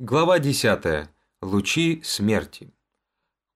Глава 10. Лучи смерти.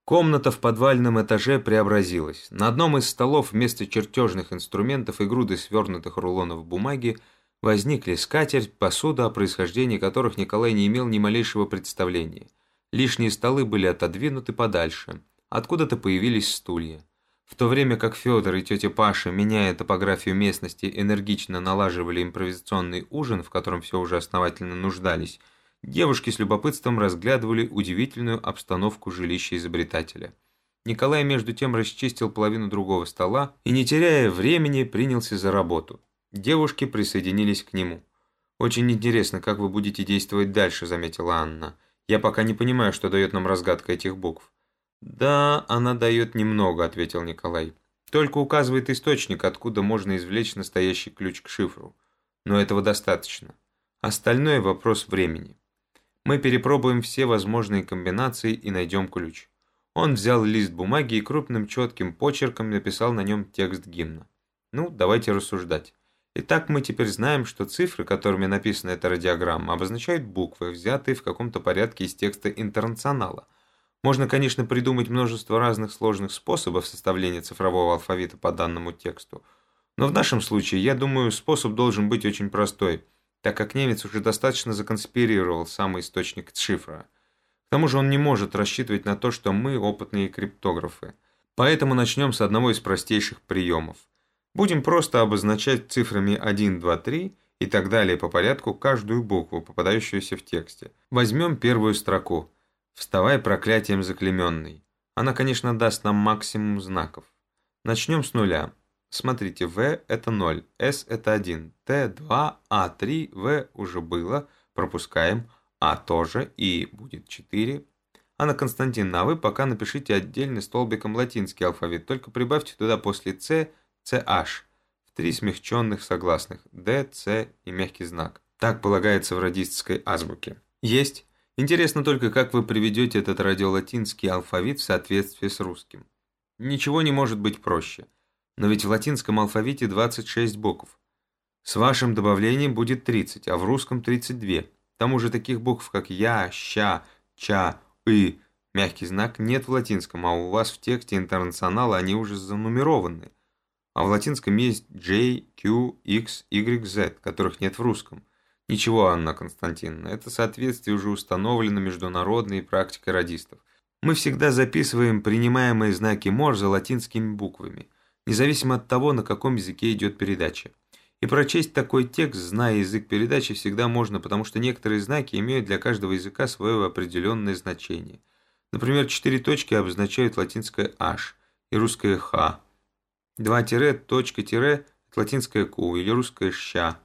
Комната в подвальном этаже преобразилась. На одном из столов вместо чертежных инструментов и груды свернутых рулонов бумаги возникли скатерть, посуда, о происхождении которых Николай не имел ни малейшего представления. Лишние столы были отодвинуты подальше. Откуда-то появились стулья. В то время как Федор и тетя Паша, меняя топографию местности, энергично налаживали импровизационный ужин, в котором все уже основательно нуждались, Девушки с любопытством разглядывали удивительную обстановку жилища изобретателя. Николай между тем расчистил половину другого стола и, не теряя времени, принялся за работу. Девушки присоединились к нему. «Очень интересно, как вы будете действовать дальше», — заметила Анна. «Я пока не понимаю, что дает нам разгадка этих букв». «Да, она дает немного», — ответил Николай. «Только указывает источник, откуда можно извлечь настоящий ключ к шифру. Но этого достаточно. Остальное — вопрос времени». Мы перепробуем все возможные комбинации и найдем ключ. Он взял лист бумаги и крупным четким почерком написал на нем текст гимна. Ну, давайте рассуждать. Итак, мы теперь знаем, что цифры, которыми написана эта радиограмма, обозначают буквы, взятые в каком-то порядке из текста интернационала. Можно, конечно, придумать множество разных сложных способов составления цифрового алфавита по данному тексту. Но в нашем случае, я думаю, способ должен быть очень простой – так как немец уже достаточно законспирировал самый источник шифра. К тому же он не может рассчитывать на то, что мы опытные криптографы. Поэтому начнем с одного из простейших приемов. Будем просто обозначать цифрами 1, 2, 3 и так далее по порядку каждую букву, попадающуюся в тексте. Возьмем первую строку. «Вставай проклятием заклеменный». Она, конечно, даст нам максимум знаков. Начнем с нуля. Смотрите, V это 0, S это 1, T 2, A 3, V уже было, пропускаем, А тоже, и будет 4. Анна Константиновна, а вы пока напишите отдельный столбиком латинский алфавит, только прибавьте туда после C, CH, в три смягченных согласных, D, C и мягкий знак. Так полагается в радистской азбуке. Есть. Интересно только, как вы приведете этот радиолатинский алфавит в соответствии с русским. Ничего не может быть проще. Но ведь в латинском алфавите 26 букв. С вашим добавлением будет 30, а в русском 32. К тому же таких букв, как «я», «ща», «ча», «и», мягкий знак, нет в латинском, а у вас в тексте интернационала они уже занумерованы. А в латинском есть J, Q, X, Y, Z, которых нет в русском. Ничего, Анна Константиновна, это соответствие уже установлено международной практикой радистов. Мы всегда записываем принимаемые знаки Морзе латинскими буквами независимо от того, на каком языке идет передача. И прочесть такой текст, зная язык передачи, всегда можно, потому что некоторые знаки имеют для каждого языка свое определенное значение. Например, четыре точки обозначают латинское «h» и русское «х». Два тире, точка, тире – латинское «q» или русское «ща».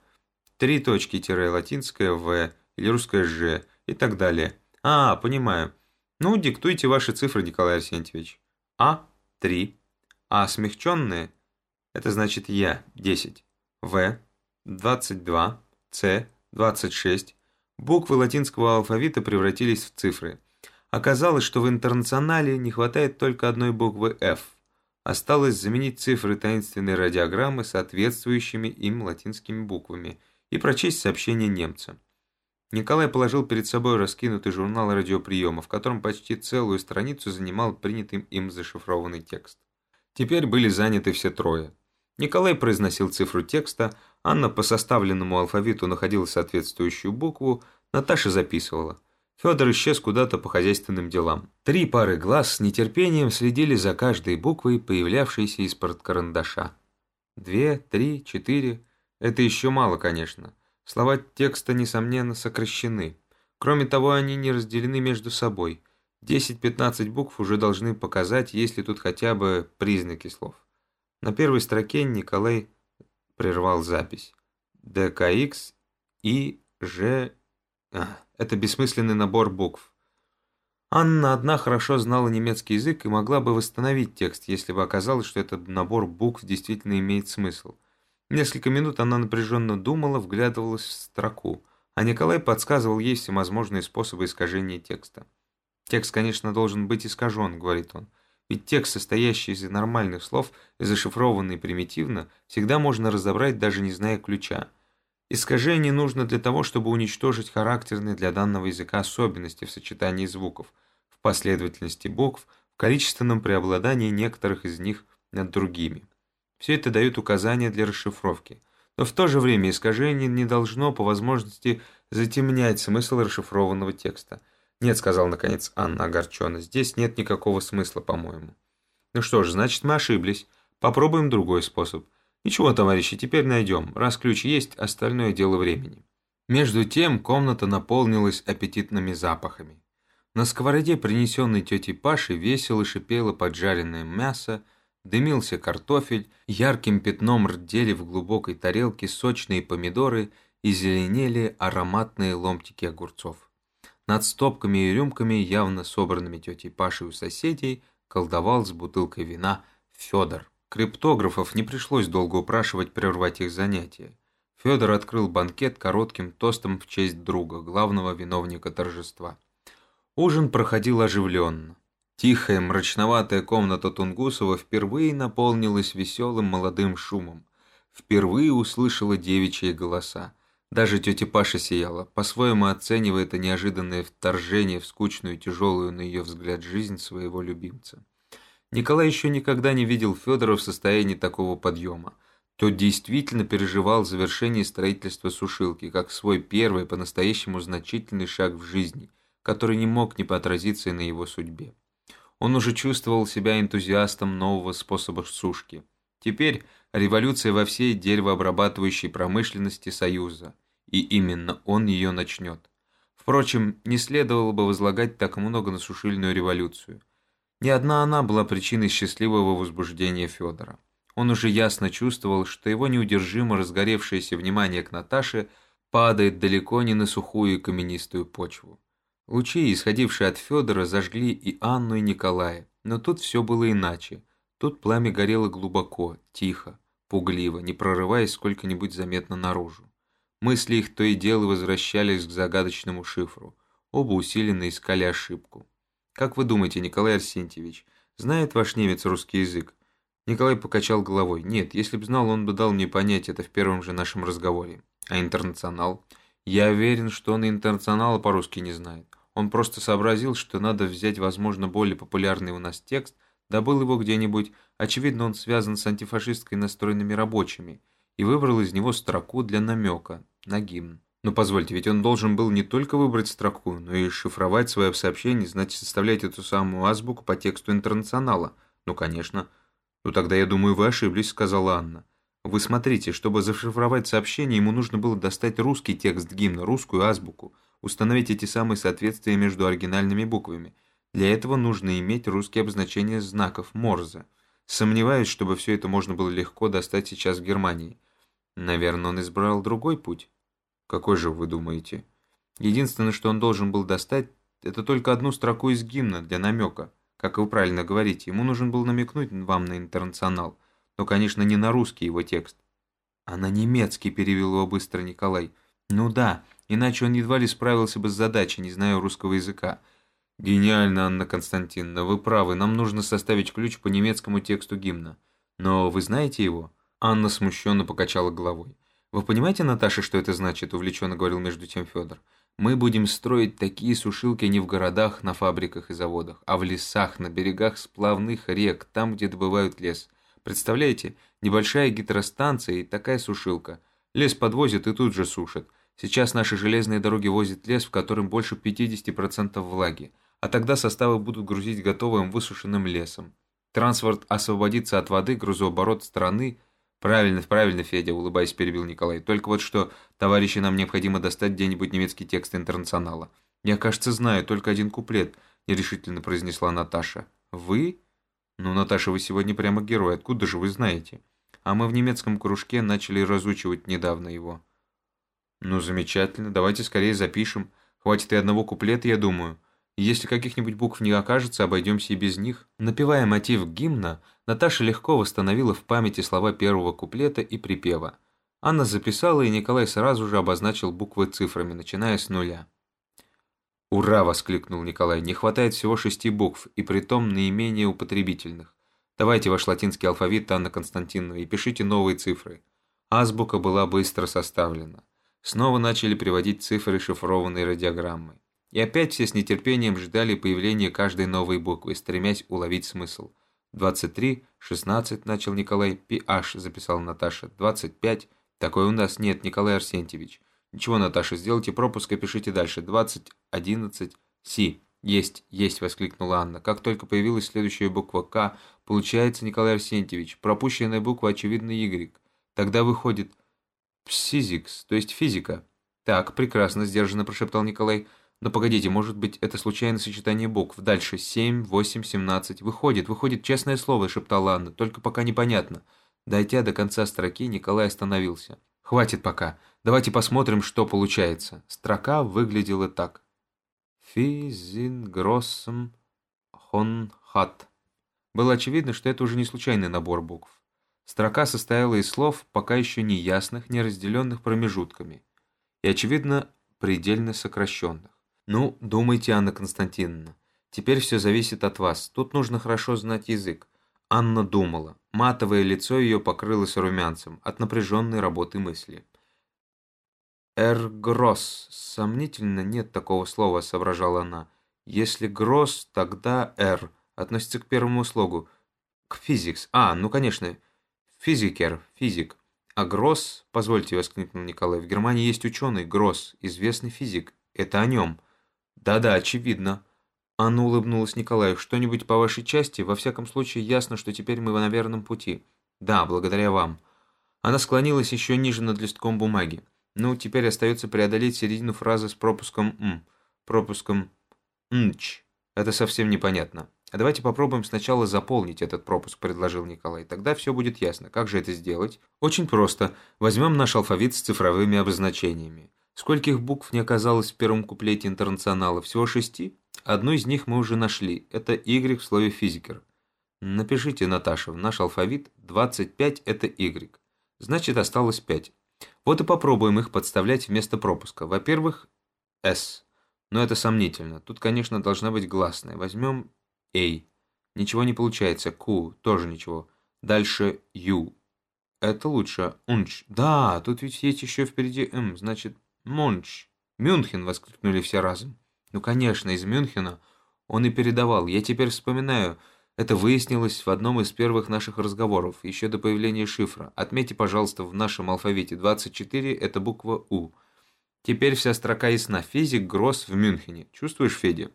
Три точки, тире – латинское «в» или русское «ж» и так далее. А, понимаю. Ну, диктуйте ваши цифры, Николай Арсентьевич. А – 3. А смягченные – это значит Я – 10, В – 22, С – 26. Буквы латинского алфавита превратились в цифры. Оказалось, что в интернационале не хватает только одной буквы F. Осталось заменить цифры таинственной радиограммы соответствующими им латинскими буквами и прочесть сообщение немца. Николай положил перед собой раскинутый журнал радиоприема, в котором почти целую страницу занимал принятым им зашифрованный текст. Теперь были заняты все трое. Николай произносил цифру текста, Анна по составленному алфавиту находила соответствующую букву, Наташа записывала. Федор исчез куда-то по хозяйственным делам. Три пары глаз с нетерпением следили за каждой буквой, появлявшейся из-под карандаша. Две, три, четыре. Это еще мало, конечно. Слова текста, несомненно, сокращены. Кроме того, они не разделены между собой. 10-15 букв уже должны показать, есть ли тут хотя бы признаки слов. На первой строке Николай прервал запись. ДКХ и Ж... А, это бессмысленный набор букв. Анна одна хорошо знала немецкий язык и могла бы восстановить текст, если бы оказалось, что этот набор букв действительно имеет смысл. Несколько минут она напряженно думала, вглядывалась в строку, а Николай подсказывал ей всевозможные способы искажения текста. Текст, конечно, должен быть искажен, говорит он. Ведь текст, состоящий из нормальных слов и зашифрованный примитивно, всегда можно разобрать, даже не зная ключа. Искажение нужно для того, чтобы уничтожить характерные для данного языка особенности в сочетании звуков, в последовательности букв, в количественном преобладании некоторых из них над другими. Все это дает указания для расшифровки. Но в то же время искажение не должно по возможности затемнять смысл расшифрованного текста. «Нет», — сказал наконец Анна огорченно, — «здесь нет никакого смысла, по-моему». «Ну что ж, значит, мы ошиблись. Попробуем другой способ». «Ничего, товарищи, теперь найдем. Раз ключ есть, остальное дело времени». Между тем комната наполнилась аппетитными запахами. На сковороде, принесенной тетей Пашей, весело шипело поджаренное мясо, дымился картофель, ярким пятном рдели в глубокой тарелке сочные помидоры и зеленели ароматные ломтики огурцов. Над стопками и рюмками, явно собранными тетей Пашей у соседей, колдовал с бутылкой вина Федор. Криптографов не пришлось долго упрашивать прервать их занятия. Федор открыл банкет коротким тостом в честь друга, главного виновника торжества. Ужин проходил оживленно. Тихая, мрачноватая комната Тунгусова впервые наполнилась веселым молодым шумом. Впервые услышала девичьи голоса. Даже тетя Паша сияла, по-своему оценивая это неожиданное вторжение в скучную, тяжелую на ее взгляд жизнь своего любимца. Николай еще никогда не видел Федора в состоянии такого подъема. Тот действительно переживал завершение строительства сушилки, как свой первый по-настоящему значительный шаг в жизни, который не мог не поотразиться и на его судьбе. Он уже чувствовал себя энтузиастом нового способа сушки. Теперь революция во всей деревообрабатывающей промышленности Союза, и именно он ее начнет. Впрочем, не следовало бы возлагать так много на сушильную революцию. Не одна она была причиной счастливого возбуждения Федора. Он уже ясно чувствовал, что его неудержимо разгоревшееся внимание к Наташе падает далеко не на сухую и каменистую почву. Лучи, исходившие от Федора, зажгли и Анну, и Николая, но тут все было иначе. Тут пламя горело глубоко, тихо, пугливо, не прорываясь сколько-нибудь заметно наружу. Мысли их то и дело возвращались к загадочному шифру. Оба усиленно искали ошибку. Как вы думаете, Николай Арсентьевич, знает ваш немец русский язык? Николай покачал головой. Нет, если бы знал, он бы дал мне понять это в первом же нашем разговоре. А интернационал? Я уверен, что он интернационала по-русски не знает. Он просто сообразил, что надо взять, возможно, более популярный у нас текст, добыл его где-нибудь, очевидно, он связан с антифашистской настроенными рабочими, и выбрал из него строку для намека на гимн. Но позвольте, ведь он должен был не только выбрать строку, но и шифровать свое сообщение, значит, составлять эту самую азбуку по тексту интернационала. Ну, конечно. Ну, тогда, я думаю, вы ошиблись, сказала Анна. Вы смотрите, чтобы зашифровать сообщение, ему нужно было достать русский текст гимна, русскую азбуку, установить эти самые соответствия между оригинальными буквами. Для этого нужно иметь русские обозначения знаков Морзе. Сомневаюсь, чтобы все это можно было легко достать сейчас в Германии. Наверное, он избрал другой путь. Какой же вы думаете? Единственное, что он должен был достать, это только одну строку из гимна для намека. Как вы правильно говорите, ему нужен был намекнуть вам на интернационал. Но, конечно, не на русский его текст. А на немецкий перевел его быстро Николай. Ну да, иначе он едва ли справился бы с задачей, не зная русского языка. Гениально, Анна Константиновна, вы правы, нам нужно составить ключ по немецкому тексту гимна. Но вы знаете его? Анна смущенно покачала головой. «Вы понимаете, Наташа, что это значит?» – увлеченно говорил между тем Федор. «Мы будем строить такие сушилки не в городах, на фабриках и заводах, а в лесах, на берегах сплавных рек, там, где добывают лес. Представляете, небольшая гидростанция и такая сушилка. Лес подвозят и тут же сушат. Сейчас наши железные дороги возят лес, в котором больше 50% влаги, а тогда составы будут грузить готовым высушенным лесом. Транспорт освободится от воды, грузооборот страны – «Правильно, правильно, Федя», — улыбаясь, перебил Николай. «Только вот что, товарищи, нам необходимо достать где-нибудь немецкий текст интернационала». «Я, кажется, знаю только один куплет», — нерешительно произнесла Наташа. «Вы?» «Ну, Наташа, вы сегодня прямо герой. Откуда же вы знаете?» «А мы в немецком кружке начали разучивать недавно его». «Ну, замечательно. Давайте скорее запишем. Хватит и одного куплета, я думаю». Если каких-нибудь букв не окажется, обойдемся и без них. Напевая мотив гимна, Наташа легко восстановила в памяти слова первого куплета и припева. Анна записала, и Николай сразу же обозначил буквы цифрами, начиная с нуля. «Ура!» – воскликнул Николай. «Не хватает всего шести букв, и притом наименее употребительных. Давайте ваш латинский алфавит, Анна Константиновна, и пишите новые цифры». Азбука была быстро составлена. Снова начали приводить цифры шифрованной радиограммы. И опять все с нетерпением ждали появления каждой новой буквы, стремясь уловить смысл. «23, 16», — начал Николай, «PH», — записала Наташа, «25». «Такой у нас нет, Николай Арсентьевич». «Ничего, Наташа, сделайте пропуск и пишите дальше. 20, 11, Си». «Есть, есть!» – воскликнула Анна. Как только появилась следующая буква «К», получается, Николай Арсентьевич, пропущенная буква, очевидно, «Y». Тогда выходит «псизикс», то есть «физика». «Так, прекрасно», – сдержанно прошептал Николай. «Но погодите, может быть, это случайное сочетание букв. Дальше семь, восемь, семнадцать. Выходит, выходит, честное слово», – шептала Анна. «Только пока непонятно». Дойдя до конца строки, Николай остановился. «Хватит пока. Давайте посмотрим, что получается». Строка выглядела так. Физингроссом хонхат. Было очевидно, что это уже не случайный набор букв. Строка состояла из слов, пока еще не ясных, не разделенных промежутками, и, очевидно, предельно сокращенных. «Ну, думайте, Анна Константиновна, теперь все зависит от вас. Тут нужно хорошо знать язык». Анна думала. Матовое лицо ее покрылось румянцем от напряженной работы мысли. «Эр-гросс. Сомнительно, нет такого слова», — соображала она. «Если гросс, тогда «эр» относится к первому слогу. К физикс. А, ну, конечно, физикер, физик. А Гросс, позвольте, воскликнул Николай, в Германии есть ученый, Гросс, известный физик. Это о нем. Да-да, очевидно. Анна улыбнулась Николаю. Что-нибудь по вашей части? Во всяком случае, ясно, что теперь мы на верном пути. Да, благодаря вам. Она склонилась еще ниже над листком бумаги. Ну, теперь остается преодолеть середину фразы с пропуском «м». Пропуском «нч». Это совсем непонятно. А давайте попробуем сначала заполнить этот пропуск, предложил Николай. Тогда все будет ясно. Как же это сделать? Очень просто. Возьмем наш алфавит с цифровыми обозначениями. Скольких букв не оказалось в первом куплете интернационала? Всего шести? Одну из них мы уже нашли. Это Y в слове «физикер». Напишите, Наташа, в наш алфавит 25 – это Y. Значит, осталось 5. Вот и попробуем их подставлять вместо пропуска. Во-первых, S. Но это сомнительно. Тут, конечно, должна быть гласная. Возьмем A. Ничего не получается. Q. Тоже ничего. Дальше U. Это лучше. Унч. Да, тут ведь есть еще впереди М. Значит, Мунч. Мюнхен, воскликнули все разом. Ну, конечно, из Мюнхена он и передавал. Я теперь вспоминаю... Это выяснилось в одном из первых наших разговоров, еще до появления шифра. Отметьте, пожалуйста, в нашем алфавите 24 – это буква «У». Теперь вся строка ясна. Физик Гросс в Мюнхене. Чувствуешь, Федя?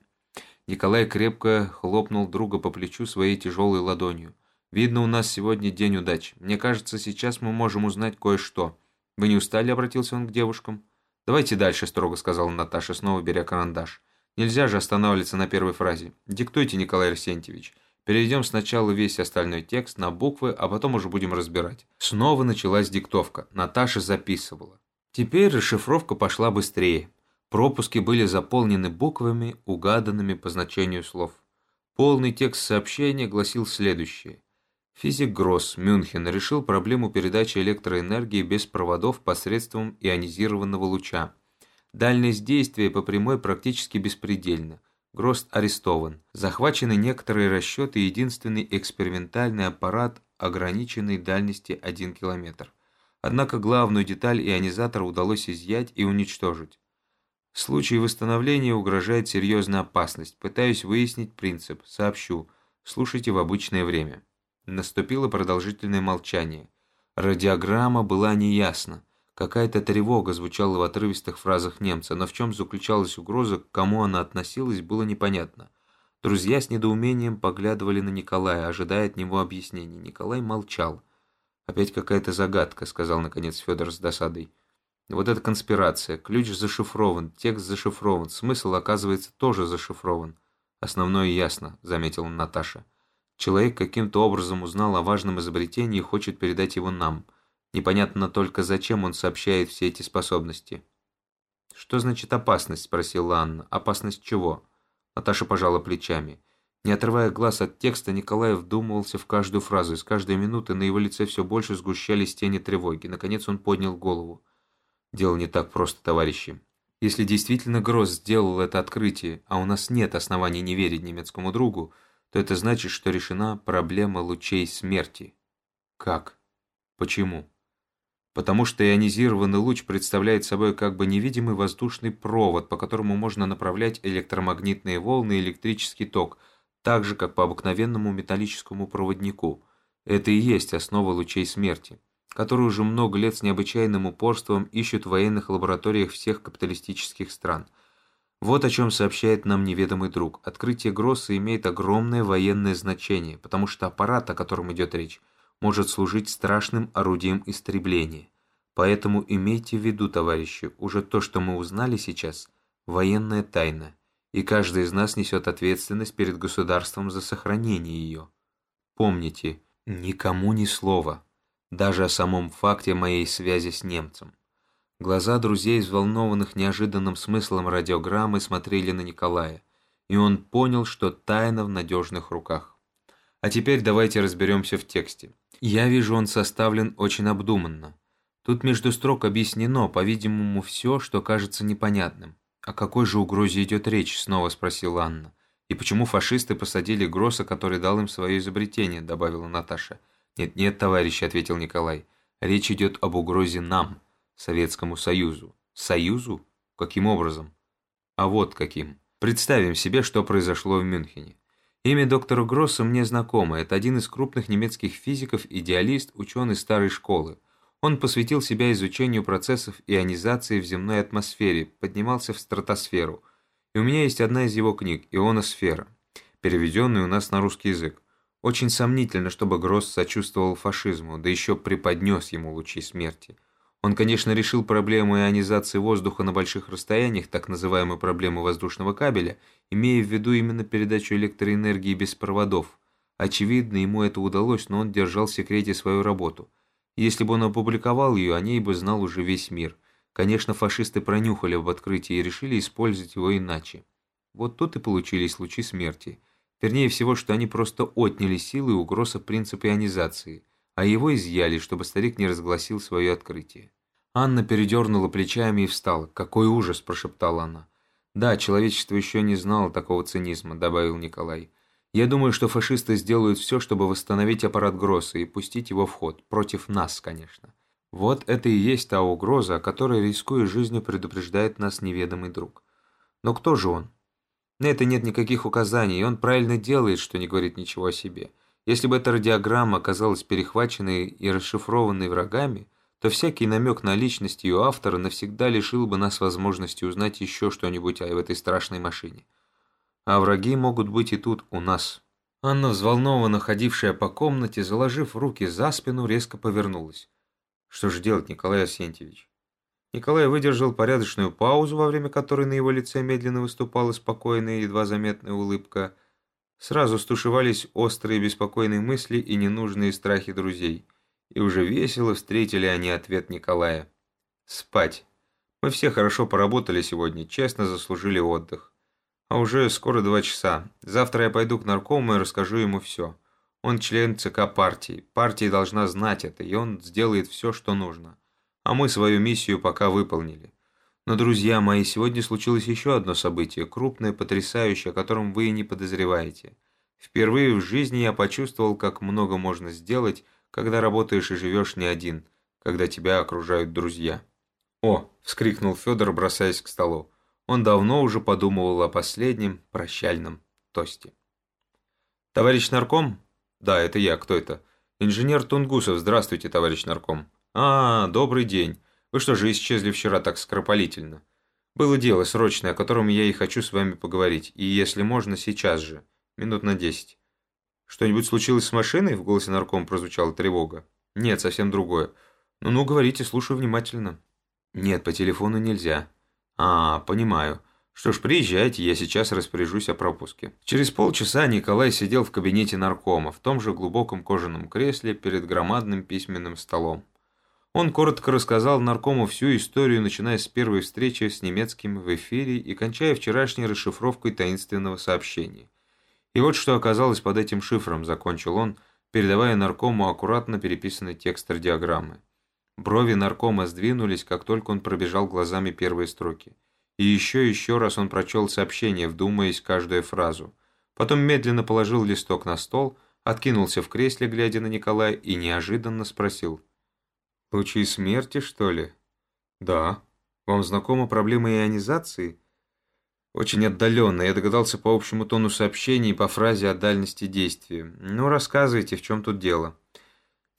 Николай крепко хлопнул друга по плечу своей тяжелой ладонью. «Видно, у нас сегодня день удач. Мне кажется, сейчас мы можем узнать кое-что. Вы не устали?» – обратился он к девушкам. «Давайте дальше», – строго сказала Наташа, снова беря карандаш. «Нельзя же останавливаться на первой фразе. Диктуйте, Николай Арсентьевич». Перейдем сначала весь остальной текст на буквы, а потом уже будем разбирать. Снова началась диктовка. Наташа записывала. Теперь расшифровка пошла быстрее. Пропуски были заполнены буквами, угаданными по значению слов. Полный текст сообщения гласил следующее. Физик Гросс, Мюнхен, решил проблему передачи электроэнергии без проводов посредством ионизированного луча. Дальность действия по прямой практически беспредельна. Грост арестован. Захвачены некоторые расчеты единственный экспериментальный аппарат ограниченной дальности 1 километр. Однако главную деталь ионизатора удалось изъять и уничтожить. В случае восстановления угрожает серьезная опасность. Пытаюсь выяснить принцип. Сообщу. Слушайте в обычное время. Наступило продолжительное молчание. Радиограмма была неясна. Какая-то тревога звучала в отрывистых фразах немца, но в чем заключалась угроза, к кому она относилась, было непонятно. Друзья с недоумением поглядывали на Николая, ожидая от него объяснений. Николай молчал. «Опять какая-то загадка», — сказал наконец Федор с досадой. «Вот эта конспирация. Ключ зашифрован, текст зашифрован, смысл, оказывается, тоже зашифрован. Основное ясно», — заметила Наташа. «Человек каким-то образом узнал о важном изобретении и хочет передать его нам». Непонятно только, зачем он сообщает все эти способности. «Что значит опасность?» – спросила Анна. «Опасность чего?» Наташа пожала плечами. Не отрывая глаз от текста, Николай вдумывался в каждую фразу, и с каждой минуты на его лице все больше сгущались тени тревоги. Наконец он поднял голову. «Дело не так просто, товарищи. Если действительно Гросс сделал это открытие, а у нас нет оснований не верить немецкому другу, то это значит, что решена проблема лучей смерти». «Как? Почему?» потому что ионизированный луч представляет собой как бы невидимый воздушный провод, по которому можно направлять электромагнитные волны и электрический ток, так же, как по обыкновенному металлическому проводнику. Это и есть основа лучей смерти, которые уже много лет с необычайным упорством ищут в военных лабораториях всех капиталистических стран. Вот о чем сообщает нам неведомый друг. Открытие Гросса имеет огромное военное значение, потому что аппарат, о котором идет речь, может служить страшным орудием истребления. Поэтому имейте в виду, товарищи, уже то, что мы узнали сейчас, военная тайна, и каждый из нас несет ответственность перед государством за сохранение ее. Помните, никому ни слова, даже о самом факте моей связи с немцем. Глаза друзей, взволнованных неожиданным смыслом радиограммы, смотрели на Николая, и он понял, что тайна в надежных руках. А теперь давайте разберемся в тексте. Я вижу, он составлен очень обдуманно. Тут между строк объяснено, по-видимому, все, что кажется непонятным. «О какой же угрозе идет речь?» – снова спросила Анна. «И почему фашисты посадили Гросса, который дал им свое изобретение?» – добавила Наташа. «Нет-нет, товарищи», – ответил Николай. «Речь идет об угрозе нам, Советскому Союзу». «Союзу? Каким образом?» «А вот каким. Представим себе, что произошло в Мюнхене. Имя доктора Гросса мне знакомо. Это один из крупных немецких физиков, идеалист, ученый старой школы. Он посвятил себя изучению процессов ионизации в земной атмосфере, поднимался в стратосферу. И у меня есть одна из его книг «Ионосфера», переведенная у нас на русский язык. Очень сомнительно, чтобы Гросс сочувствовал фашизму, да еще преподнес ему лучи смерти. Он, конечно, решил проблему ионизации воздуха на больших расстояниях, так называемую проблему воздушного кабеля, имея в виду именно передачу электроэнергии без проводов. Очевидно, ему это удалось, но он держал в секрете свою работу. Если бы он опубликовал ее, о ней бы знал уже весь мир. Конечно, фашисты пронюхали об открытии и решили использовать его иначе. Вот тут и получились лучи смерти. Вернее всего, что они просто отняли силы и угроза принципа ионизации – а его изъяли, чтобы старик не разгласил свое открытие. Анна передернула плечами и встала. «Какой ужас!» – прошептала она. «Да, человечество еще не знало такого цинизма», – добавил Николай. «Я думаю, что фашисты сделают все, чтобы восстановить аппарат Гросса и пустить его в ход. Против нас, конечно. Вот это и есть та угроза, о которой, рискуя жизнью, предупреждает нас неведомый друг. Но кто же он? На это нет никаких указаний, и он правильно делает, что не говорит ничего о себе». Если бы эта радиограмма оказалась перехваченной и расшифрованной врагами, то всякий намек на личность ее автора навсегда лишил бы нас возможности узнать еще что-нибудь о этой страшной машине. А враги могут быть и тут, у нас. Анна, взволнованно ходившая по комнате, заложив руки за спину, резко повернулась. Что же делать, Николай Асентьевич? Николай выдержал порядочную паузу, во время которой на его лице медленно выступала спокойная, едва заметная улыбка – Сразу стушевались острые беспокойные мысли и ненужные страхи друзей. И уже весело встретили они ответ Николая. «Спать. Мы все хорошо поработали сегодня, честно заслужили отдых. А уже скоро два часа. Завтра я пойду к наркому и расскажу ему все. Он член ЦК партии. Партия должна знать это, и он сделает все, что нужно. А мы свою миссию пока выполнили. Но, друзья мои, сегодня случилось еще одно событие, крупное, потрясающее, о котором вы и не подозреваете. Впервые в жизни я почувствовал, как много можно сделать, когда работаешь и живешь не один, когда тебя окружают друзья. «О!» – вскрикнул Федор, бросаясь к столу. Он давно уже подумывал о последнем прощальном тосте. «Товарищ нарком?» «Да, это я. Кто это?» «Инженер Тунгусов. Здравствуйте, товарищ нарком». «А, добрый день. Вы что же исчезли вчера так скоропалительно? Было дело срочное, о котором я и хочу с вами поговорить, и если можно, сейчас же, минут на десять. Что-нибудь случилось с машиной? В голосе нарком прозвучала тревога. Нет, совсем другое. Ну-ну, говорите, слушаю внимательно. Нет, по телефону нельзя. А, понимаю. Что ж, приезжайте, я сейчас распоряжусь о пропуске. Через полчаса Николай сидел в кабинете наркома, в том же глубоком кожаном кресле перед громадным письменным столом. Он коротко рассказал наркому всю историю, начиная с первой встречи с немецким в эфире и кончая вчерашней расшифровкой таинственного сообщения. И вот что оказалось под этим шифром, закончил он, передавая наркому аккуратно переписанный текст радиограммы. Брови наркома сдвинулись, как только он пробежал глазами первые строки. И еще и еще раз он прочел сообщение, вдумаясь каждую фразу. Потом медленно положил листок на стол, откинулся в кресле, глядя на Николая, и неожиданно спросил – Лучи смерти, что ли? Да. Вам знакома проблема ионизации? Очень отдаленно. Я догадался по общему тону сообщений и по фразе о дальности действия. Ну, рассказывайте, в чем тут дело.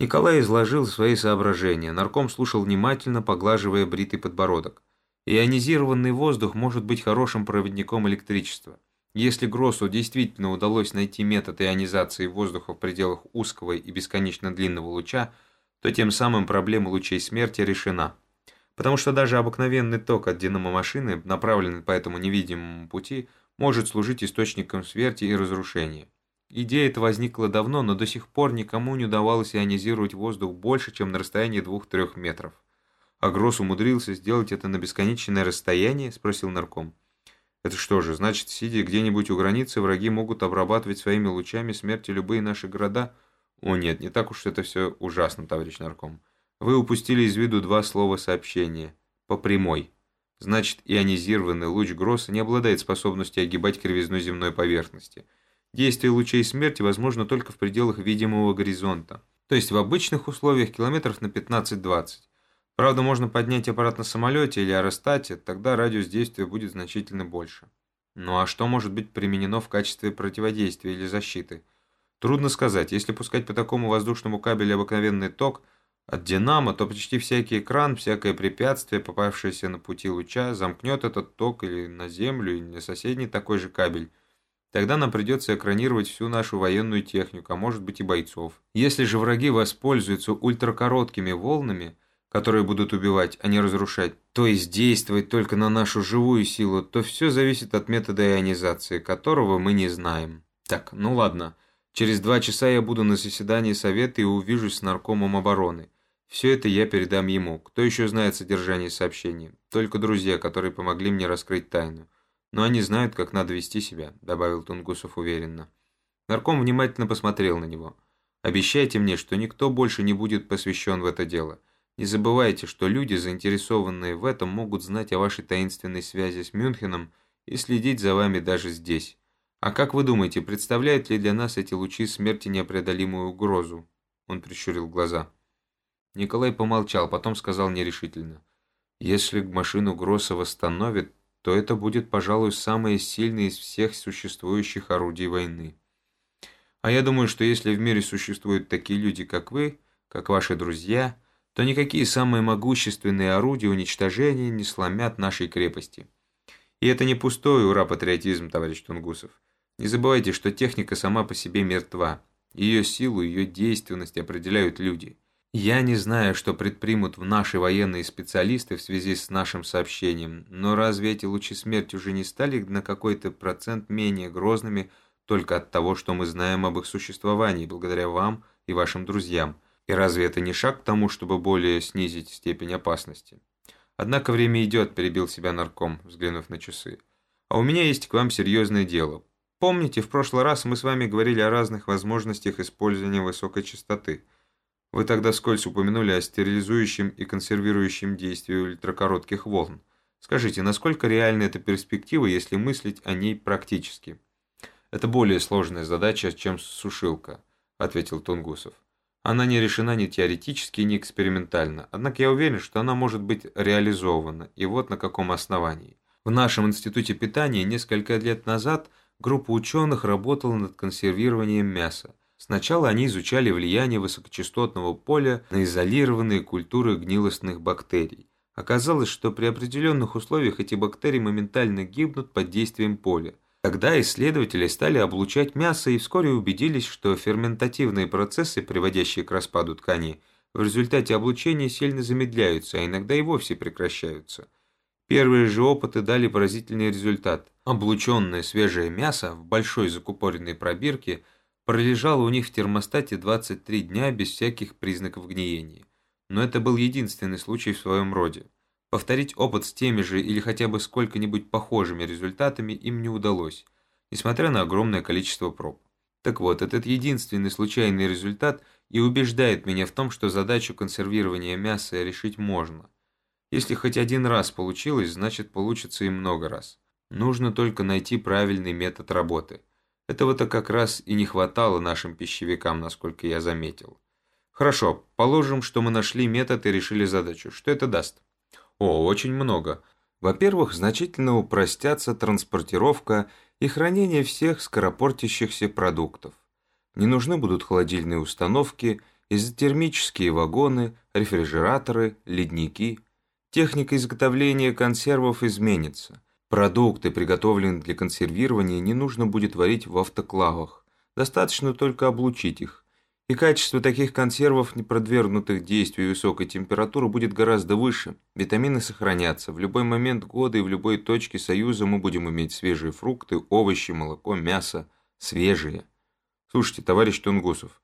Николай изложил свои соображения. Нарком слушал внимательно, поглаживая бритый подбородок. Ионизированный воздух может быть хорошим проводником электричества. Если Гроссу действительно удалось найти метод ионизации воздуха в пределах узкого и бесконечно длинного луча, то тем самым проблема лучей смерти решена. Потому что даже обыкновенный ток от динамомашины, направленный по этому невидимому пути, может служить источником смерти и разрушения. Идея эта возникла давно, но до сих пор никому не удавалось ионизировать воздух больше, чем на расстоянии 2-3 метров. «А Гросс умудрился сделать это на бесконечное расстояние?» – спросил нарком. «Это что же, значит, сидя где-нибудь у границы, враги могут обрабатывать своими лучами смерти любые наши города?» «О нет, не так уж это все ужасно, товарищ нарком. Вы упустили из виду два слова сообщения. По прямой. Значит, ионизированный луч Гросса не обладает способностью огибать кривизну земной поверхности. Действие лучей смерти возможно только в пределах видимого горизонта. То есть в обычных условиях километров на 15-20. Правда, можно поднять аппарат на самолете или аэростате, тогда радиус действия будет значительно больше. Ну а что может быть применено в качестве противодействия или защиты? Трудно сказать. Если пускать по такому воздушному кабелю обыкновенный ток от динамо, то почти всякий экран, всякое препятствие, попавшееся на пути луча, замкнет этот ток или на землю, или на соседний такой же кабель. Тогда нам придется экранировать всю нашу военную технику, а может быть и бойцов. Если же враги воспользуются ультракороткими волнами – которые будут убивать, а не разрушать, то есть действовать только на нашу живую силу, то все зависит от метода ионизации, которого мы не знаем. Так, ну ладно. Через два часа я буду на заседании совета и увижусь с наркомом обороны. Все это я передам ему. Кто еще знает содержание сообщений? Только друзья, которые помогли мне раскрыть тайну. Но они знают, как надо вести себя», — добавил Тунгусов уверенно. Нарком внимательно посмотрел на него. «Обещайте мне, что никто больше не будет посвящен в это дело. Не забывайте, что люди, заинтересованные в этом, могут знать о вашей таинственной связи с Мюнхеном и следить за вами даже здесь. А как вы думаете, представляют ли для нас эти лучи смерти непреодолимую угрозу?» Он прищурил глаза. Николай помолчал, потом сказал нерешительно. «Если машину Гросса восстановят, то это будет, пожалуй, самое сильное из всех существующих орудий войны. А я думаю, что если в мире существуют такие люди, как вы, как ваши друзья, то никакие самые могущественные орудия уничтожения не сломят нашей крепости. И это не пустой ура-патриотизм, товарищ Тунгусов. Не забывайте, что техника сама по себе мертва. Ее силу, ее действенность определяют люди. Я не знаю, что предпримут в наши военные специалисты в связи с нашим сообщением, но разве эти лучи смерти уже не стали на какой-то процент менее грозными только от того, что мы знаем об их существовании, благодаря вам и вашим друзьям? И разве это не шаг к тому, чтобы более снизить степень опасности? Однако время идет, перебил себя нарком, взглянув на часы. А у меня есть к вам серьезное дело. Помните, в прошлый раз мы с вами говорили о разных возможностях использования высокой частоты. Вы тогда скользь упомянули о стерилизующем и консервирующем действии ультракоротких волн. Скажите, насколько реальна эта перспектива, если мыслить о ней практически? Это более сложная задача, чем сушилка, ответил Тунгусов. Она не решена ни теоретически, ни экспериментально, однако я уверен, что она может быть реализована, и вот на каком основании. В нашем институте питания несколько лет назад группа ученых работала над консервированием мяса. Сначала они изучали влияние высокочастотного поля на изолированные культуры гнилостных бактерий. Оказалось, что при определенных условиях эти бактерии моментально гибнут под действием поля. Тогда исследователи стали облучать мясо и вскоре убедились, что ферментативные процессы, приводящие к распаду ткани, в результате облучения сильно замедляются, а иногда и вовсе прекращаются. Первые же опыты дали поразительный результат. Облученное свежее мясо в большой закупоренной пробирке пролежало у них в термостате 23 дня без всяких признаков гниения. Но это был единственный случай в своем роде. Повторить опыт с теми же или хотя бы сколько-нибудь похожими результатами им не удалось, несмотря на огромное количество проб. Так вот, этот единственный случайный результат и убеждает меня в том, что задачу консервирования мяса решить можно. Если хоть один раз получилось, значит получится и много раз. Нужно только найти правильный метод работы. Этого-то как раз и не хватало нашим пищевикам, насколько я заметил. Хорошо, положим, что мы нашли метод и решили задачу. Что это даст? О, очень много. Во-первых, значительно упростятся транспортировка и хранение всех скоропортящихся продуктов. Не нужны будут холодильные установки, изотермические вагоны, рефрижераторы, ледники. Техника изготовления консервов изменится. Продукты, приготовленные для консервирования, не нужно будет варить в автоклавах. Достаточно только облучить их. И качество таких консервов, не продвергнутых действию высокой температуры, будет гораздо выше. Витамины сохранятся. В любой момент года и в любой точке Союза мы будем иметь свежие фрукты, овощи, молоко, мясо. Свежие. Слушайте, товарищ Тунгусов,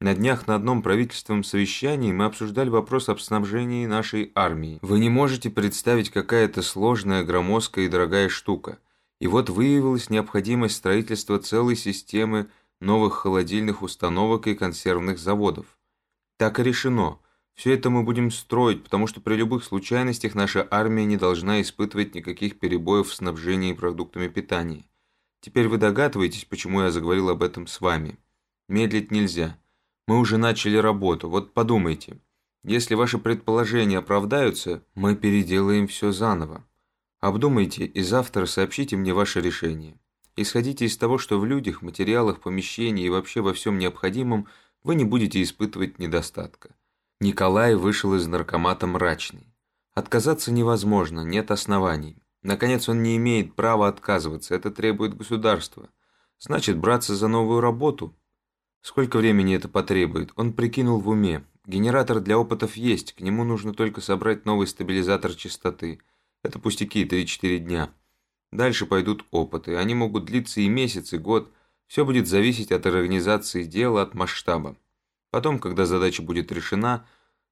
на днях на одном правительственном совещании мы обсуждали вопрос об снабжении нашей армии. Вы не можете представить, какая это сложная, громоздкая и дорогая штука. И вот выявилась необходимость строительства целой системы новых холодильных установок и консервных заводов. Так и решено. Все это мы будем строить, потому что при любых случайностях наша армия не должна испытывать никаких перебоев в снабжении продуктами питания. Теперь вы догадываетесь, почему я заговорил об этом с вами. Медлить нельзя. Мы уже начали работу, вот подумайте. Если ваши предположения оправдаются, мы переделаем все заново. Обдумайте и завтра сообщите мне ваше решение. Исходите из того, что в людях, материалах, помещении и вообще во всем необходимом вы не будете испытывать недостатка. Николай вышел из наркомата мрачный. Отказаться невозможно, нет оснований. Наконец, он не имеет права отказываться, это требует государства. Значит, браться за новую работу? Сколько времени это потребует? Он прикинул в уме. Генератор для опытов есть, к нему нужно только собрать новый стабилизатор частоты. Это пустяки, 3-4 дня. Дальше пойдут опыты. Они могут длиться и месяц, и год. Все будет зависеть от организации дела, от масштаба. Потом, когда задача будет решена,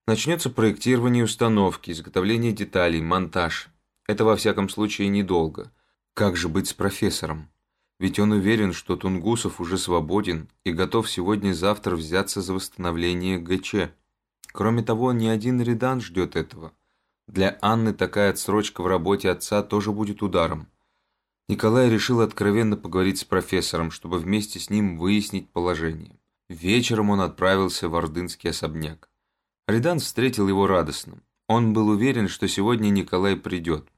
начнется проектирование установки, изготовление деталей, монтаж. Это во всяком случае недолго. Как же быть с профессором? Ведь он уверен, что Тунгусов уже свободен и готов сегодня-завтра взяться за восстановление ГЧ. Кроме того, ни один Редан ждет этого. Для Анны такая отсрочка в работе отца тоже будет ударом. Николай решил откровенно поговорить с профессором, чтобы вместе с ним выяснить положение. Вечером он отправился в Ордынский особняк. Редан встретил его радостно. Он был уверен, что сегодня Николай придет.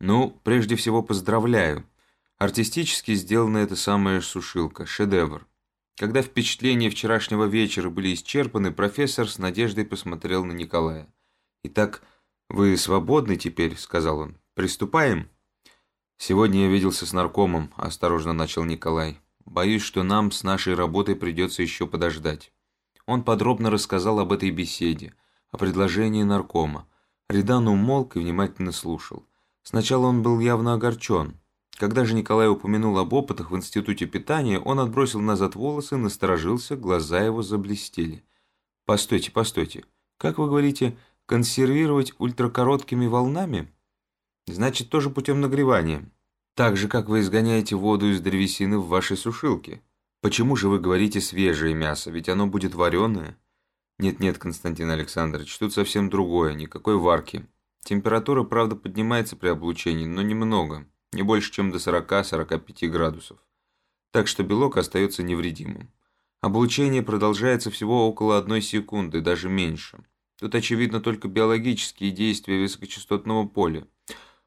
Ну, прежде всего поздравляю. Артистически сделана эта самая сушилка, шедевр. Когда впечатления вчерашнего вечера были исчерпаны, профессор с надеждой посмотрел на Николая. «Итак, вы свободны теперь?» – сказал он. «Приступаем?» «Сегодня я виделся с наркомом», – осторожно начал Николай. «Боюсь, что нам с нашей работой придется еще подождать». Он подробно рассказал об этой беседе, о предложении наркома. Редан умолк и внимательно слушал. Сначала он был явно огорчен. Когда же Николай упомянул об опытах в институте питания, он отбросил назад волосы, насторожился, глаза его заблестели. «Постойте, постойте. Как вы говорите, консервировать ультракороткими волнами?» Значит, тоже путем нагревания. Так же, как вы изгоняете воду из древесины в вашей сушилке. Почему же вы говорите свежее мясо, ведь оно будет вареное? Нет-нет, Константин Александрович, тут совсем другое, никакой варки. Температура, правда, поднимается при облучении, но немного, не больше, чем до 40-45 градусов. Так что белок остается невредимым. Облучение продолжается всего около одной секунды, даже меньше. Тут очевидно только биологические действия высокочастотного поля.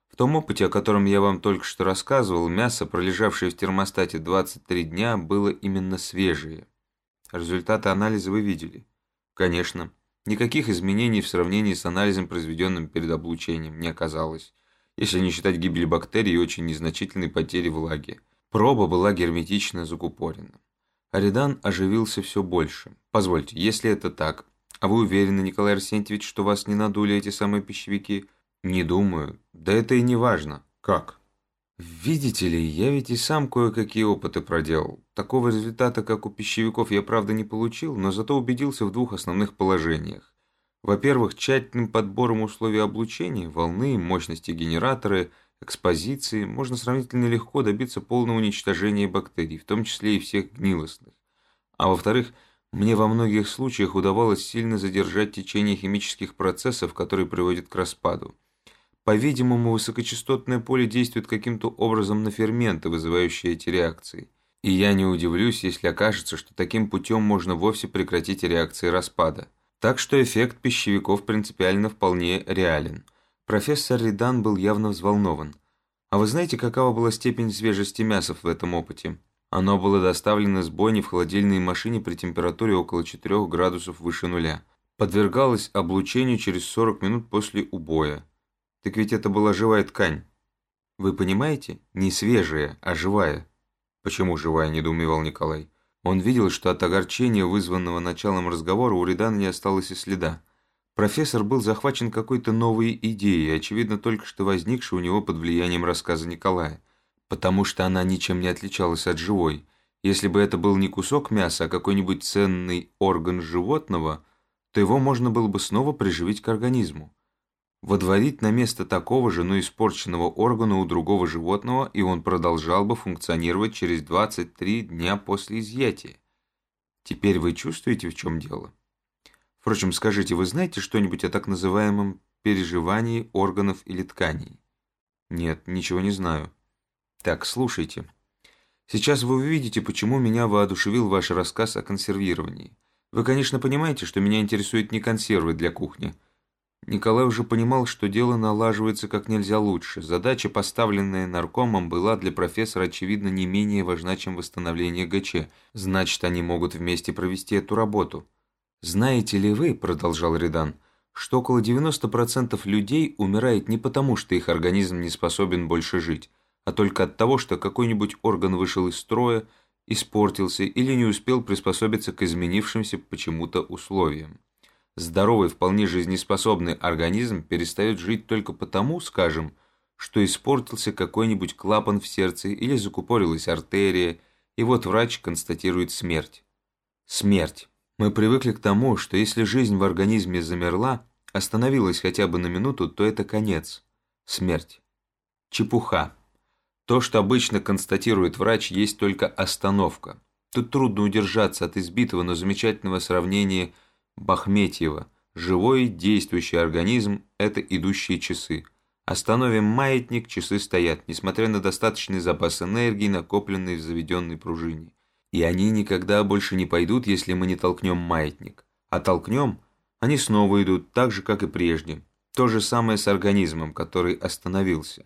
В том опыте, о котором я вам только что рассказывал, мясо, пролежавшее в термостате 23 дня, было именно свежее. Результаты анализа вы видели? Конечно. Никаких изменений в сравнении с анализом, произведенным перед облучением, не оказалось, если не считать гибели бактерий и очень незначительной потери влаги. Проба была герметично закупорена. Аридан оживился все больше. Позвольте, если это так, а вы уверены, Николай Арсентьевич, что вас не надули эти самые пищевики? «Не думаю. Да это и не важно. Как?» «Видите ли, я ведь и сам кое-какие опыты проделал. Такого результата, как у пищевиков, я, правда, не получил, но зато убедился в двух основных положениях. Во-первых, тщательным подбором условий облучения, волны, мощности генератора, экспозиции можно сравнительно легко добиться полного уничтожения бактерий, в том числе и всех гнилостных. А во-вторых, мне во многих случаях удавалось сильно задержать течение химических процессов, которые приводят к распаду. По-видимому, высокочастотное поле действует каким-то образом на ферменты, вызывающие эти реакции. И я не удивлюсь, если окажется, что таким путем можно вовсе прекратить реакции распада. Так что эффект пищевиков принципиально вполне реален. Профессор Ридан был явно взволнован. А вы знаете, какова была степень свежести мяса в этом опыте? Оно было доставлено с бойни в холодильной машине при температуре около 4 градусов выше нуля. Подвергалось облучению через 40 минут после убоя. Так ведь это была живая ткань. Вы понимаете? Не свежая, а живая. Почему живая, недоумевал Николай. Он видел, что от огорчения, вызванного началом разговора, у Редана не осталось и следа. Профессор был захвачен какой-то новой идеей, очевидно, только что возникшей у него под влиянием рассказа Николая. Потому что она ничем не отличалась от живой. Если бы это был не кусок мяса, а какой-нибудь ценный орган животного, то его можно было бы снова приживить к организму водворить на место такого же, но испорченного органа у другого животного, и он продолжал бы функционировать через 23 дня после изъятия. Теперь вы чувствуете, в чем дело? Впрочем, скажите, вы знаете что-нибудь о так называемом переживании органов или тканей? Нет, ничего не знаю. Так, слушайте. Сейчас вы увидите, почему меня воодушевил ваш рассказ о консервировании. Вы, конечно, понимаете, что меня интересуют не консервы для кухни, Николай уже понимал, что дело налаживается как нельзя лучше. Задача, поставленная наркомом, была для профессора, очевидно, не менее важна, чем восстановление ГЧ. Значит, они могут вместе провести эту работу. «Знаете ли вы, — продолжал Редан, — что около 90% людей умирает не потому, что их организм не способен больше жить, а только от того, что какой-нибудь орган вышел из строя, испортился или не успел приспособиться к изменившимся почему-то условиям. Здоровый, вполне жизнеспособный организм перестает жить только потому, скажем, что испортился какой-нибудь клапан в сердце или закупорилась артерия, и вот врач констатирует смерть. Смерть. Мы привыкли к тому, что если жизнь в организме замерла, остановилась хотя бы на минуту, то это конец. Смерть. Чепуха. То, что обычно констатирует врач, есть только остановка. Тут трудно удержаться от избитого, но замечательного сравнения – Бахметьева. Живой действующий организм – это идущие часы. Остановим маятник, часы стоят, несмотря на достаточный запас энергии, накопленный в заведенной пружине. И они никогда больше не пойдут, если мы не толкнем маятник. А толкнем, они снова идут, так же, как и прежде. То же самое с организмом, который остановился.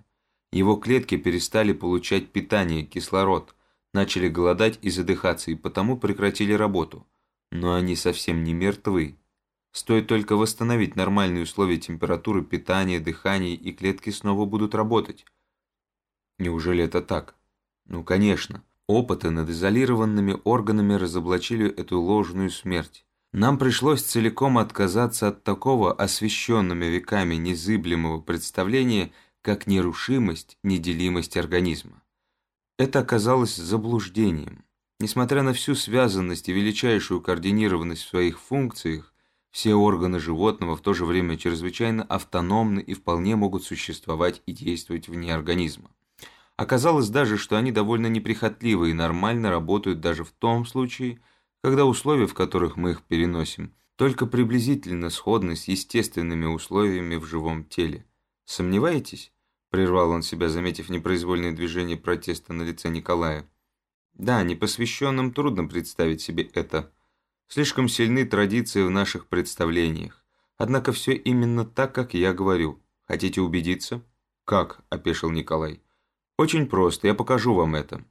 Его клетки перестали получать питание, кислород, начали голодать и задыхаться, и потому прекратили работу – но они совсем не мертвы. Стоит только восстановить нормальные условия температуры, питания, дыхания, и клетки снова будут работать. Неужели это так? Ну, конечно. Опыты над изолированными органами разоблачили эту ложную смерть. Нам пришлось целиком отказаться от такого освященными веками незыблемого представления, как нерушимость, неделимость организма. Это оказалось заблуждением. Несмотря на всю связанность и величайшую координированность в своих функциях, все органы животного в то же время чрезвычайно автономны и вполне могут существовать и действовать вне организма. Оказалось даже, что они довольно неприхотливы и нормально работают даже в том случае, когда условия, в которых мы их переносим, только приблизительно сходны с естественными условиями в живом теле. Сомневаетесь? Прервал он себя, заметив непроизвольное движение протеста на лице Николая. Да, непосвященным трудно представить себе это. Слишком сильны традиции в наших представлениях. Однако все именно так, как я говорю. Хотите убедиться? Как? – опешил Николай. Очень просто, я покажу вам это.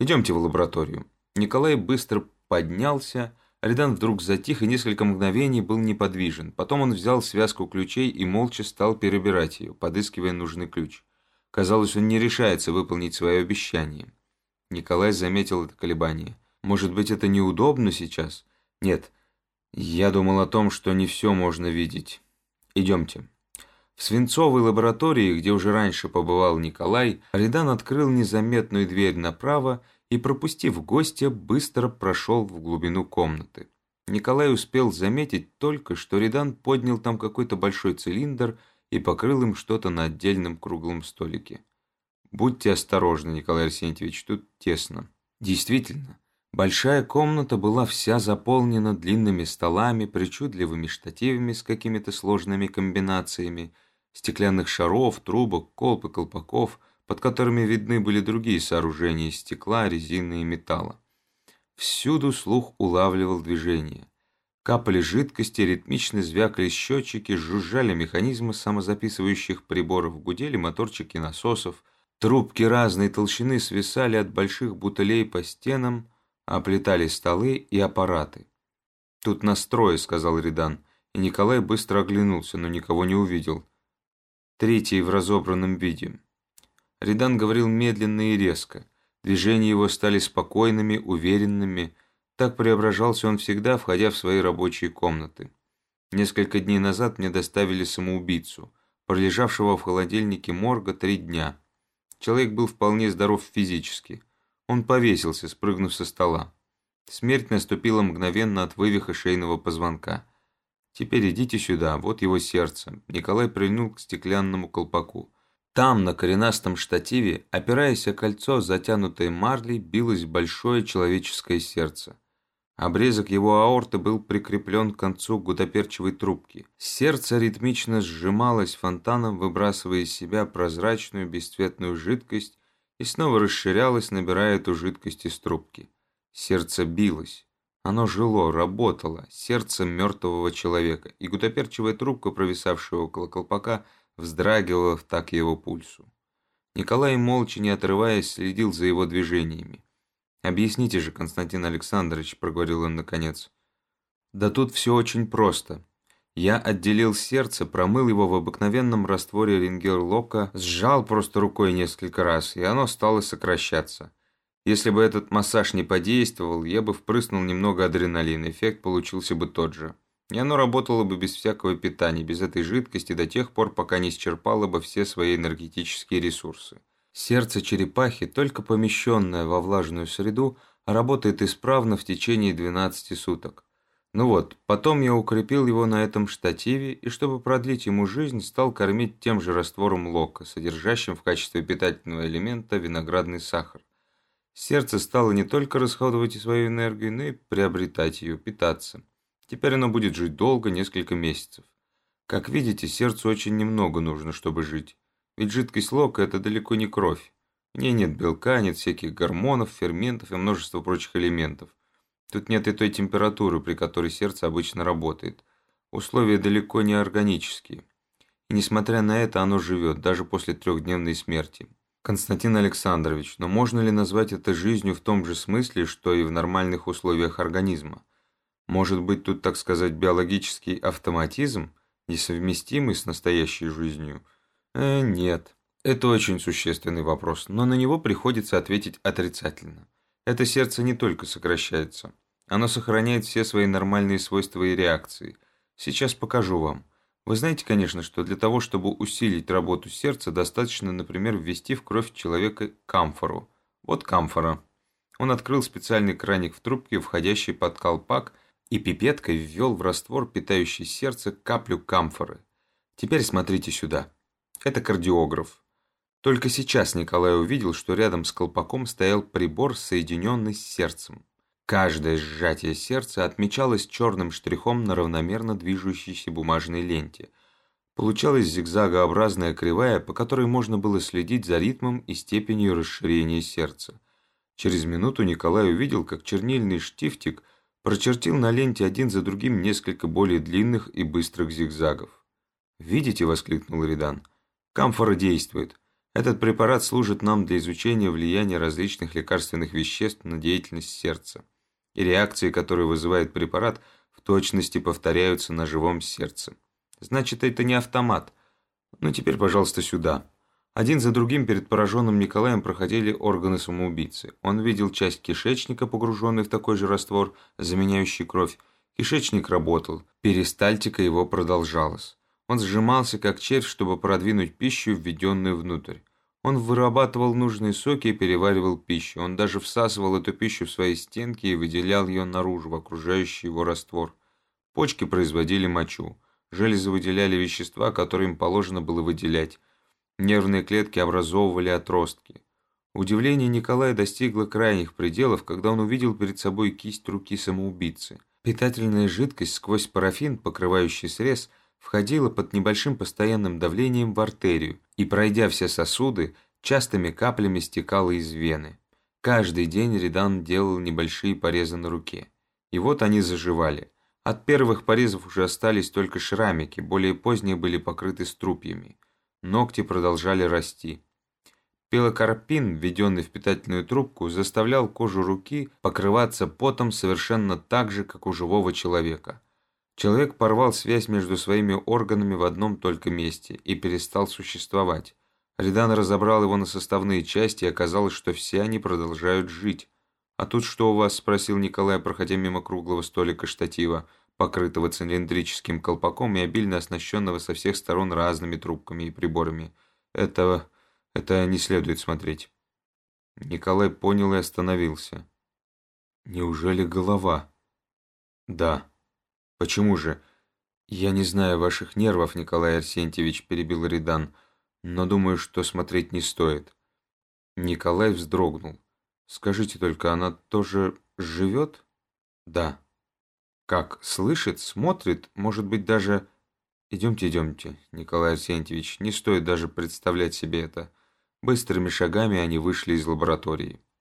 Идемте в лабораторию. Николай быстро поднялся, Редан вдруг затих и несколько мгновений был неподвижен. Потом он взял связку ключей и молча стал перебирать ее, подыскивая нужный ключ. Казалось, он не решается выполнить свое обещание. Николай заметил это колебание. «Может быть, это неудобно сейчас?» «Нет, я думал о том, что не все можно видеть. Идемте». В свинцовой лаборатории, где уже раньше побывал Николай, Редан открыл незаметную дверь направо и, пропустив гостя, быстро прошел в глубину комнаты. Николай успел заметить только, что Редан поднял там какой-то большой цилиндр и покрыл им что-то на отдельном круглом столике. Будьте осторожны, Николай Арсентьевич, тут тесно. Действительно, большая комната была вся заполнена длинными столами, причудливыми штативами с какими-то сложными комбинациями, стеклянных шаров, трубок, колб и колпаков, под которыми видны были другие сооружения из стекла, резины и металла. Всюду слух улавливал движение. Капали жидкости, ритмично звякали счетчики, жужжали механизмы самозаписывающих приборов, гудели моторчики насосов. Трубки разной толщины свисали от больших бутылей по стенам, оплетали столы и аппараты. «Тут настрой», — сказал Редан, и Николай быстро оглянулся, но никого не увидел. Третий в разобранном виде. Редан говорил медленно и резко. Движения его стали спокойными, уверенными, так преображался он всегда, входя в свои рабочие комнаты. Несколько дней назад мне доставили самоубийцу, пролежавшего в холодильнике морга три дня. Человек был вполне здоров физически. Он повесился, спрыгнув со стола. Смерть наступила мгновенно от вывиха шейного позвонка. «Теперь идите сюда, вот его сердце». Николай прильнул к стеклянному колпаку. Там, на коренастом штативе, опираясь о кольцо, затянутое марлей, билось большое человеческое сердце. Обрезок его аорты был прикреплен к концу гудоперчивой трубки. Сердце ритмично сжималось фонтаном, выбрасывая из себя прозрачную бесцветную жидкость и снова расширялось, набирая эту жидкость из трубки. Сердце билось. Оно жило, работало, сердце мертвого человека, и гудоперчивая трубка, провисавшая около колпака, вздрагивала в так его пульсу. Николай, молча не отрываясь, следил за его движениями. «Объясните же, Константин Александрович», — проговорил он наконец. «Да тут все очень просто. Я отделил сердце, промыл его в обыкновенном растворе рингерлока, сжал просто рукой несколько раз, и оно стало сокращаться. Если бы этот массаж не подействовал, я бы впрыснул немного адреналина, эффект получился бы тот же. И оно работало бы без всякого питания, без этой жидкости до тех пор, пока не исчерпало бы все свои энергетические ресурсы. Сердце черепахи, только помещенное во влажную среду, работает исправно в течение 12 суток. Ну вот, потом я укрепил его на этом штативе и, чтобы продлить ему жизнь, стал кормить тем же раствором лока, содержащим в качестве питательного элемента виноградный сахар. Сердце стало не только расходовать свою энергию, но и приобретать ее, питаться. Теперь оно будет жить долго, несколько месяцев. Как видите, сердцу очень немного нужно, чтобы жить. Ведь жидкость лока – это далеко не кровь. В ней нет белка, нет всяких гормонов, ферментов и множества прочих элементов. Тут нет и той температуры, при которой сердце обычно работает. Условия далеко не органические. И несмотря на это, оно живет, даже после трехдневной смерти. Константин Александрович, но можно ли назвать это жизнью в том же смысле, что и в нормальных условиях организма? Может быть, тут, так сказать, биологический автоматизм, несовместимый с настоящей жизнью – Э, нет. Это очень существенный вопрос, но на него приходится ответить отрицательно. Это сердце не только сокращается. Оно сохраняет все свои нормальные свойства и реакции. Сейчас покажу вам. Вы знаете, конечно, что для того, чтобы усилить работу сердца, достаточно, например, ввести в кровь человека камфору. Вот камфора. Он открыл специальный краник в трубке, входящий под колпак, и пипеткой ввел в раствор, питающий сердце, каплю камфоры. Теперь смотрите сюда. Это кардиограф. Только сейчас Николай увидел, что рядом с колпаком стоял прибор, соединенный с сердцем. Каждое сжатие сердца отмечалось черным штрихом на равномерно движущейся бумажной ленте. Получалась зигзагообразная кривая, по которой можно было следить за ритмом и степенью расширения сердца. Через минуту Николай увидел, как чернильный штифтик прочертил на ленте один за другим несколько более длинных и быстрых зигзагов. «Видите?» — воскликнул Ридан. Камфора действует. Этот препарат служит нам для изучения влияния различных лекарственных веществ на деятельность сердца. И реакции, которые вызывает препарат, в точности повторяются на живом сердце. Значит, это не автомат. Ну, теперь, пожалуйста, сюда. Один за другим перед пораженным Николаем проходили органы самоубийцы. Он видел часть кишечника, погруженной в такой же раствор, заменяющий кровь. Кишечник работал, перистальтика его продолжалась. Он сжимался, как червь, чтобы продвинуть пищу, введенную внутрь. Он вырабатывал нужные соки и переваривал пищу. Он даже всасывал эту пищу в свои стенки и выделял ее наружу, в окружающий его раствор. Почки производили мочу. Железы выделяли вещества, которые им положено было выделять. Нервные клетки образовывали отростки. Удивление Николая достигло крайних пределов, когда он увидел перед собой кисть руки самоубийцы. Питательная жидкость сквозь парафин, покрывающий срез – входила под небольшим постоянным давлением в артерию и, пройдя все сосуды, частыми каплями стекала из вены. Каждый день Редан делал небольшие порезы на руке. И вот они заживали. От первых порезов уже остались только шрамики, более поздние были покрыты струпьями. Ногти продолжали расти. Пилокарпин, введенный в питательную трубку, заставлял кожу руки покрываться потом совершенно так же, как у живого человека. Человек порвал связь между своими органами в одном только месте и перестал существовать. Редан разобрал его на составные части, и оказалось, что все они продолжают жить. «А тут что у вас?» – спросил Николай, проходя мимо круглого столика штатива, покрытого цилиндрическим колпаком и обильно оснащенного со всех сторон разными трубками и приборами. «Это... это не следует смотреть». Николай понял и остановился. «Неужели голова?» «Да». «Почему же?» «Я не знаю ваших нервов, Николай Арсентьевич», – перебил Редан, «но думаю, что смотреть не стоит». Николай вздрогнул. «Скажите только, она тоже живет?» «Да». «Как, слышит, смотрит, может быть, даже...» «Идемте, идемте, Николай Арсентьевич, не стоит даже представлять себе это». Быстрыми шагами они вышли из лаборатории.